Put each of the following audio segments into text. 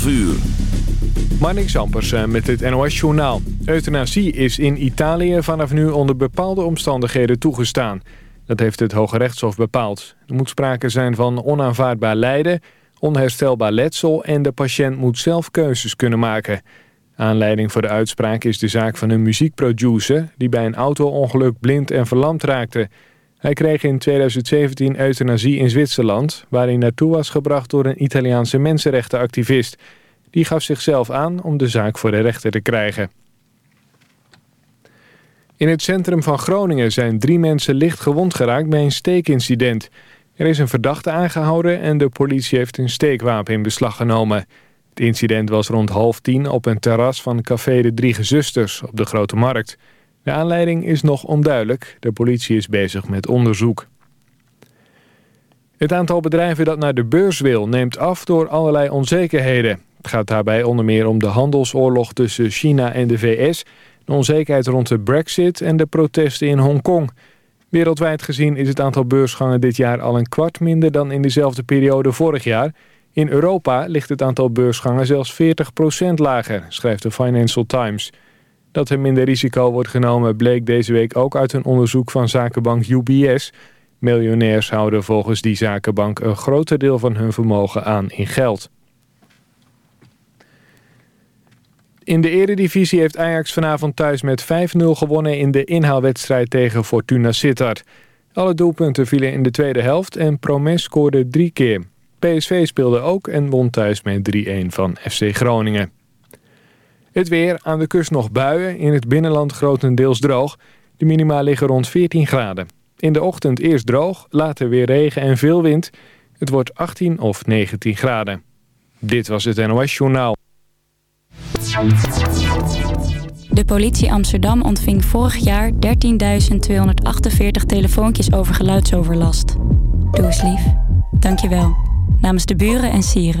12 uur. Zampers eh, met het NOS-journaal. Euthanasie is in Italië vanaf nu onder bepaalde omstandigheden toegestaan. Dat heeft het Hoge Rechtshof bepaald. Er moet sprake zijn van onaanvaardbaar lijden, onherstelbaar letsel... en de patiënt moet zelf keuzes kunnen maken. Aanleiding voor de uitspraak is de zaak van een muziekproducer... die bij een auto-ongeluk blind en verlamd raakte... Hij kreeg in 2017 euthanasie in Zwitserland... waar hij naartoe was gebracht door een Italiaanse mensenrechtenactivist. Die gaf zichzelf aan om de zaak voor de rechter te krijgen. In het centrum van Groningen zijn drie mensen licht gewond geraakt bij een steekincident. Er is een verdachte aangehouden en de politie heeft een steekwapen in beslag genomen. Het incident was rond half tien op een terras van Café de Drie Gezusters op de Grote Markt... De aanleiding is nog onduidelijk. De politie is bezig met onderzoek. Het aantal bedrijven dat naar de beurs wil neemt af door allerlei onzekerheden. Het gaat daarbij onder meer om de handelsoorlog tussen China en de VS... de onzekerheid rond de brexit en de protesten in Hongkong. Wereldwijd gezien is het aantal beursgangen dit jaar al een kwart minder... dan in dezelfde periode vorig jaar. In Europa ligt het aantal beursgangen zelfs 40% lager, schrijft de Financial Times... Dat er minder risico wordt genomen bleek deze week ook uit een onderzoek van zakenbank UBS. Miljonairs houden volgens die zakenbank een groter deel van hun vermogen aan in geld. In de eredivisie heeft Ajax vanavond thuis met 5-0 gewonnen in de inhaalwedstrijd tegen Fortuna Sittard. Alle doelpunten vielen in de tweede helft en Promes scoorde drie keer. PSV speelde ook en won thuis met 3-1 van FC Groningen. Het weer, aan de kust nog buien, in het binnenland grotendeels droog. De minima liggen rond 14 graden. In de ochtend eerst droog, later weer regen en veel wind. Het wordt 18 of 19 graden. Dit was het NOS Journaal. De politie Amsterdam ontving vorig jaar 13.248 telefoontjes over geluidsoverlast. Doe eens lief. Dank je wel. Namens de buren en sieren.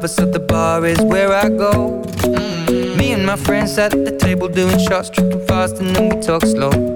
To find a lover, so the bar is where I go. Mm. Me and my friends sat at the table doing shots, tripping fast, and then we talk slow.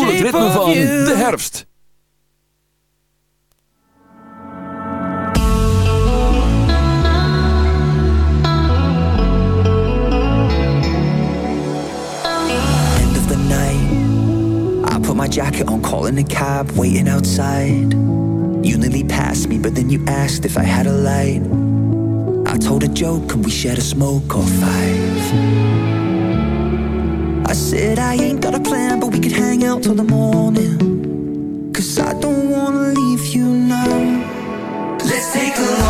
Voel het ritme van you. de herfst. end of the night. I put my jacket on, calling a cab, waiting outside. You nearly passed me, but then you asked if I had a light. I told a joke and we shared a smoke or five. I said I ain't got a plan, but we could out till the morning. Cause I don't wanna leave you now. Let's take a long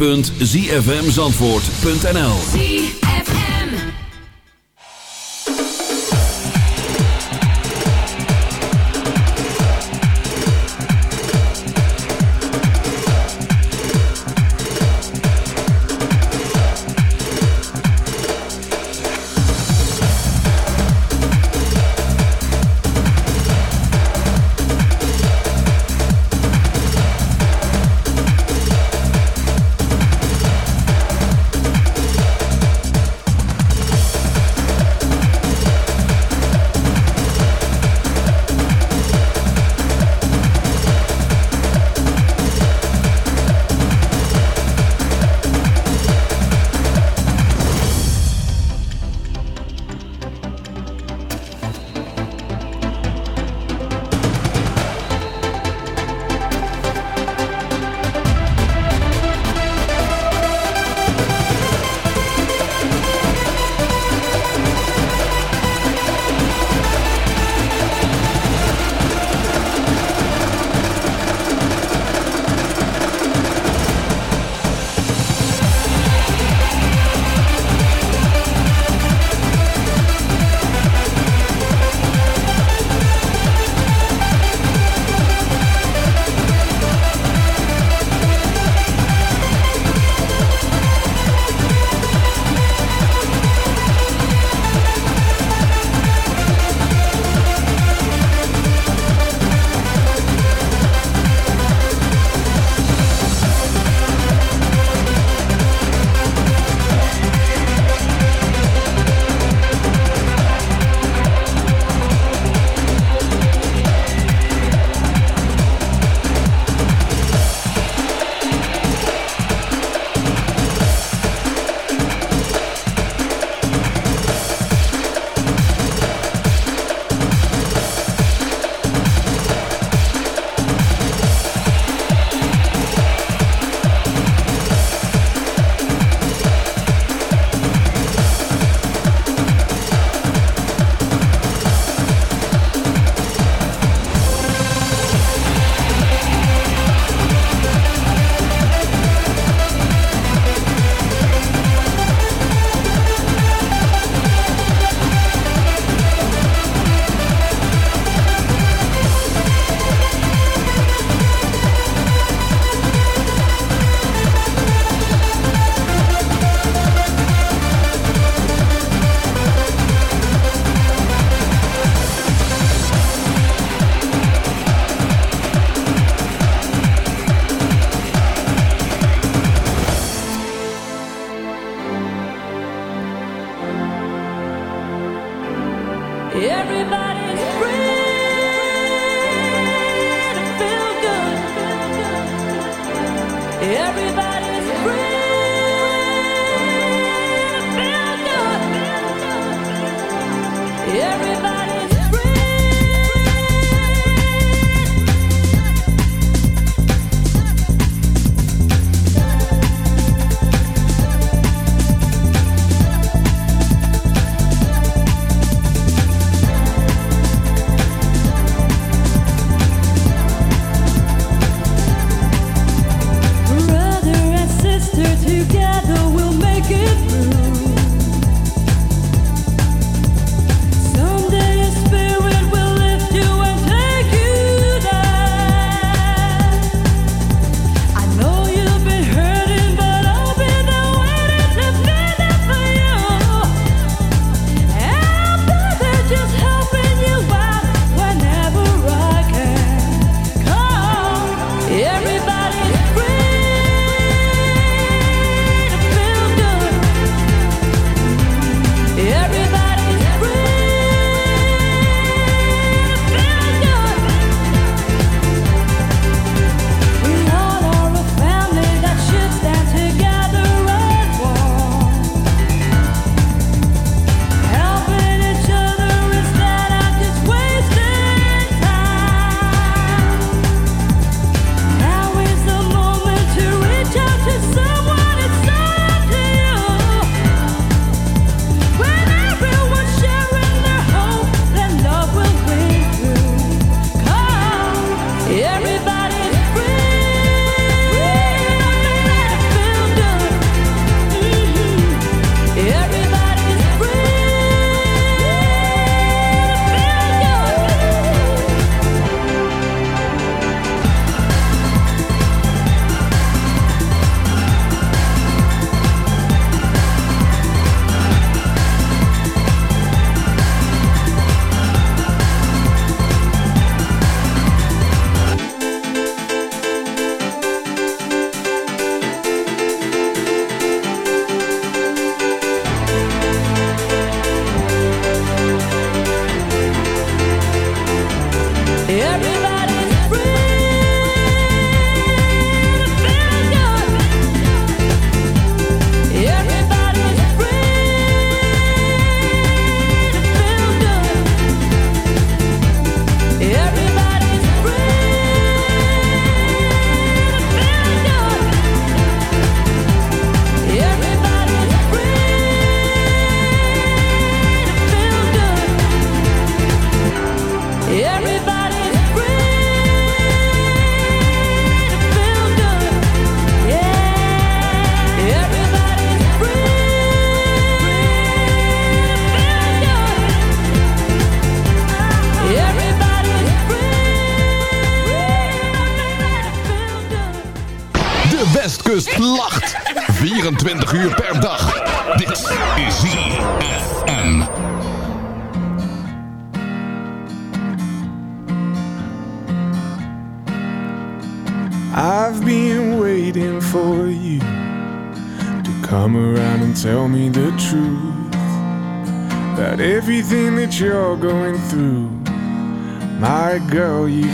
www.zfmzandvoort.nl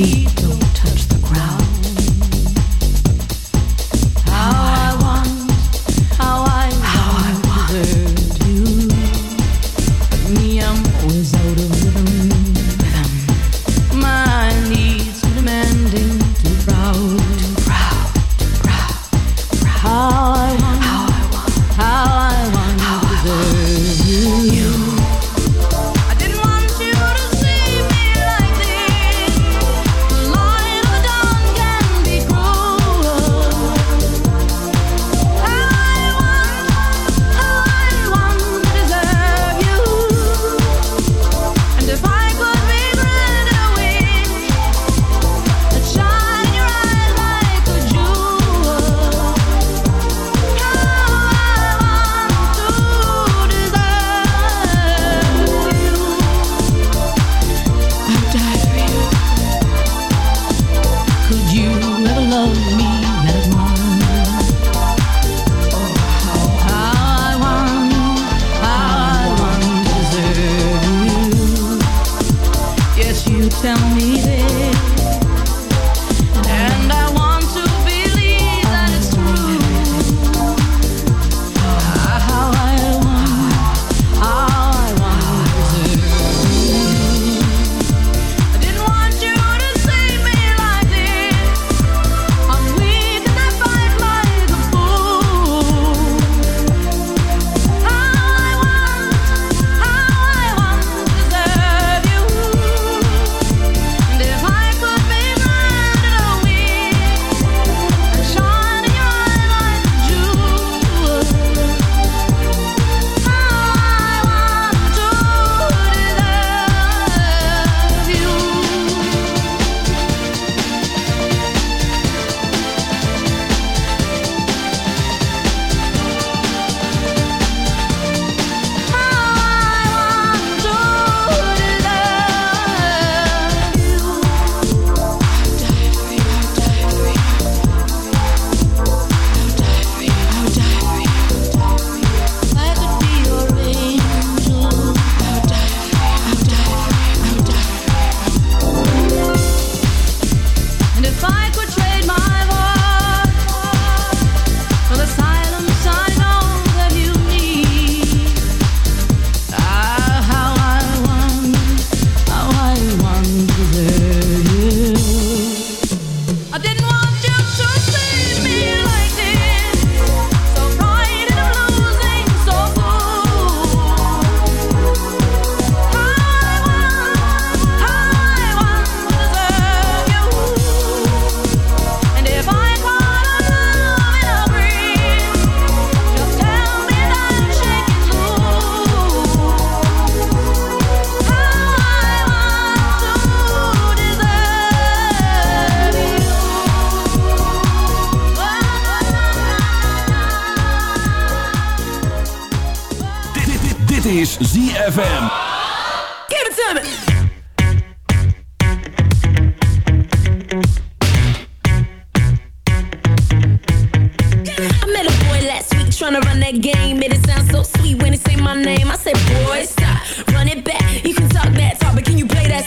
Key.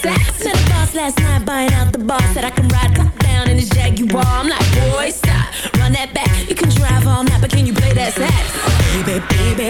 flat. Met a boss last night buying out the bar. Said I can ride top down in his Jaguar. I'm like, boy, stop, run that back. You can drive all night, but can you play that sax? Baby, baby,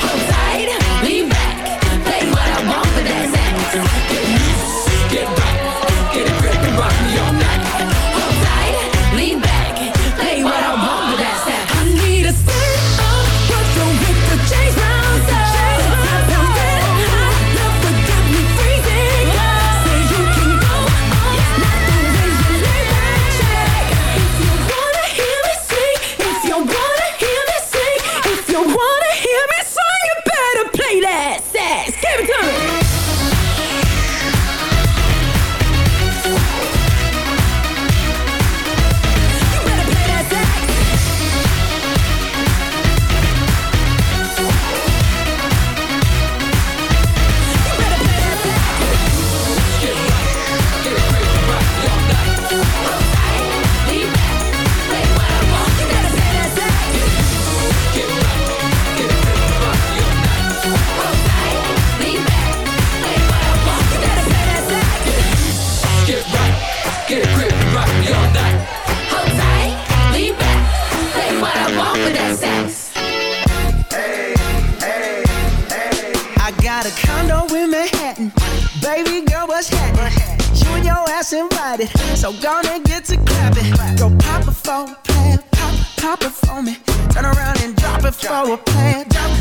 girl, what's happening? You and your ass invited, so gonna get to clapping. Go pop it for a plan, pop, pop it for me. Turn around and drop it for a plan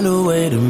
Find a way to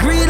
Greed